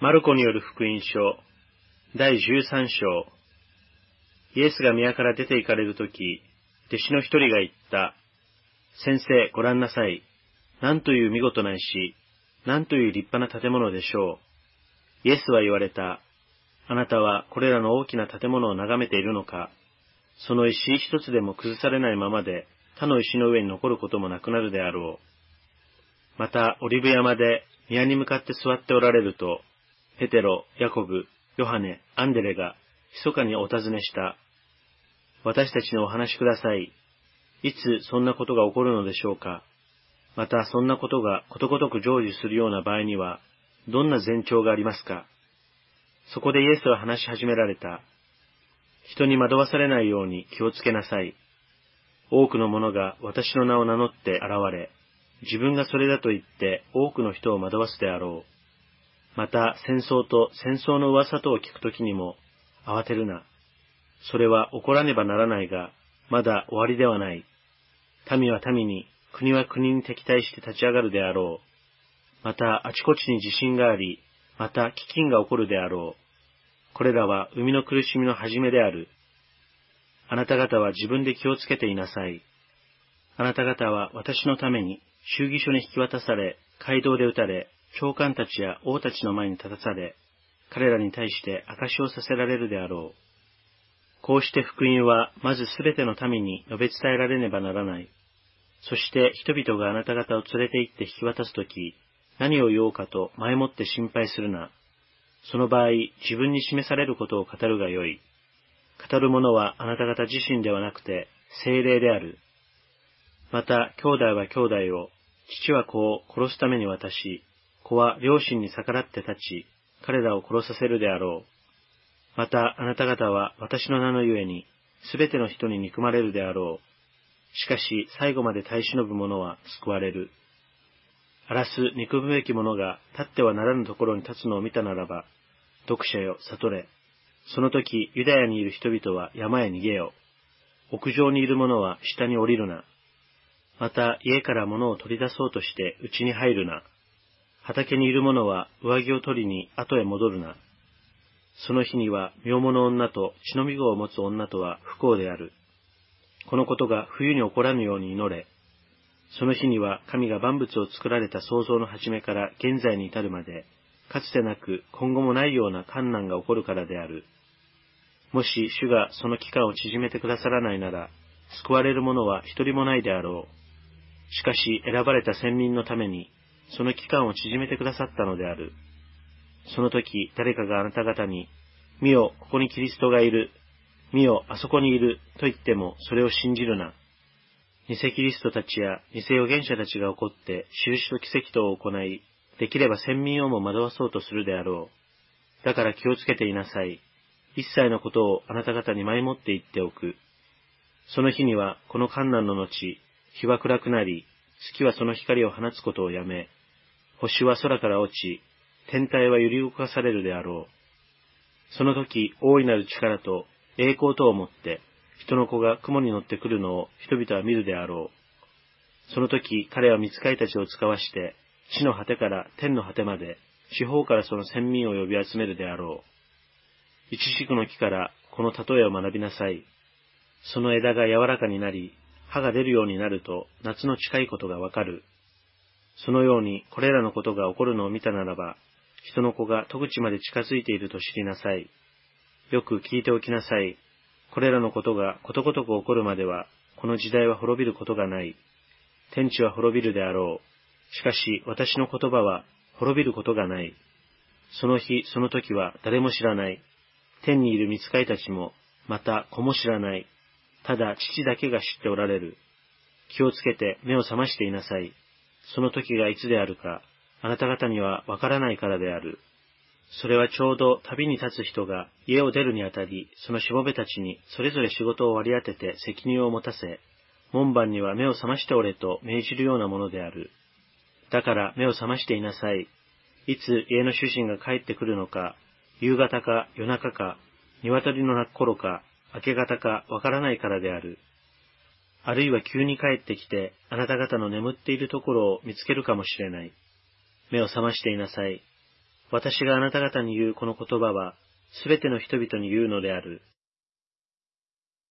マルコによる福音書、第13章。イエスが宮から出て行かれるとき、弟子の一人が言った。先生、ご覧なさい。何という見事な石、何という立派な建物でしょう。イエスは言われた。あなたはこれらの大きな建物を眺めているのか。その石一つでも崩されないままで、他の石の上に残ることもなくなるであろう。また、オリブ山で宮に向かって座っておられると、ペテロ、ヤコブ、ヨハネ、アンデレが、密かにお尋ねした。私たちにお話しください。いつそんなことが起こるのでしょうかまたそんなことがことごとく成就するような場合には、どんな前兆がありますかそこでイエスは話し始められた。人に惑わされないように気をつけなさい。多くの者が私の名を名乗って現れ、自分がそれだと言って多くの人を惑わすであろう。また戦争と戦争の噂とを聞くときにも、慌てるな。それは起こらねばならないが、まだ終わりではない。民は民に、国は国に敵対して立ち上がるであろう。またあちこちに地震があり、また飢饉が起こるであろう。これらは生みの苦しみの始めである。あなた方は自分で気をつけていなさい。あなた方は私のために衆議所に引き渡され、街道で撃たれ、長官たちや王たちの前に立たされ、彼らに対して証をさせられるであろう。こうして福音はまずすべての民に述べ伝えられねばならない。そして人々があなた方を連れて行って引き渡すとき、何を言おうかと前もって心配するな。その場合、自分に示されることを語るがよい。語る者はあなた方自身ではなくて、精霊である。また、兄弟は兄弟を、父は子を殺すために渡し、子は両親に逆らって立ち、彼らを殺させるであろう。またあなた方は私の名のゆえに、すべての人に憎まれるであろう。しかし最後まで耐え忍ぶ者は救われる。荒らす憎むべき者が立ってはならぬところに立つのを見たならば、読者よ、悟れ。その時、ユダヤにいる人々は山へ逃げよ。屋上にいる者は下に降りるな。また家から物を取り出そうとして家に入るな。畑にいる者は上着を取りに後へ戻るな。その日には妙物女と血のみ子を持つ女とは不幸である。このことが冬に起こらぬように祈れ。その日には神が万物を作られた創造の始めから現在に至るまで、かつてなく今後もないような困難が起こるからである。もし主がその期間を縮めてくださらないなら、救われる者は一人もないであろう。しかし選ばれた先民のためにその期間を縮めてくださったのである。その時、誰かがあなた方に、見よ、ここにキリストがいる。見よ、あそこにいる。と言っても、それを信じるな。偽キリストたちや偽預言者たちが起こって、印と奇跡とを行い、できれば先民をも惑わそうとするであろう。だから気をつけていなさい。一切のことをあなた方に前もって言っておく。その日には、この観難の後、日は暗くなり、月はその光を放つことをやめ、星は空から落ち、天体は揺り動かされるであろう。その時、大いなる力と栄光とをもって、人の子が雲に乗ってくるのを人々は見るであろう。その時、彼は見つかいたちを使わして、地の果てから天の果てまで、四方からその先民を呼び集めるであろう。一軸の木からこの例えを学びなさい。その枝が柔らかになり、葉が出るようになると夏の近いことがわかる。そのようにこれらのことが起こるのを見たならば、人の子が戸口まで近づいていると知りなさい。よく聞いておきなさい。これらのことがことごとく起こるまでは、この時代は滅びることがない。天地は滅びるであろう。しかし私の言葉は滅びることがない。その日、その時は誰も知らない。天にいる見つかいたちも、また子も知らない。ただ父だけが知っておられる。気をつけて目を覚ましていなさい。その時がいつであるか、あなた方にはわからないからである。それはちょうど旅に立つ人が家を出るにあたり、そのしもべたちにそれぞれ仕事を割り当てて責任を持たせ、門番には目を覚ましておれと命じるようなものである。だから目を覚ましていなさい。いつ家の主人が帰ってくるのか、夕方か夜中か、鶏の鳴く頃か、明け方かわからないからである。あるいは急に帰ってきて、あなた方の眠っているところを見つけるかもしれない。目を覚ましていなさい。私があなた方に言うこの言葉は、すべての人々に言うのである。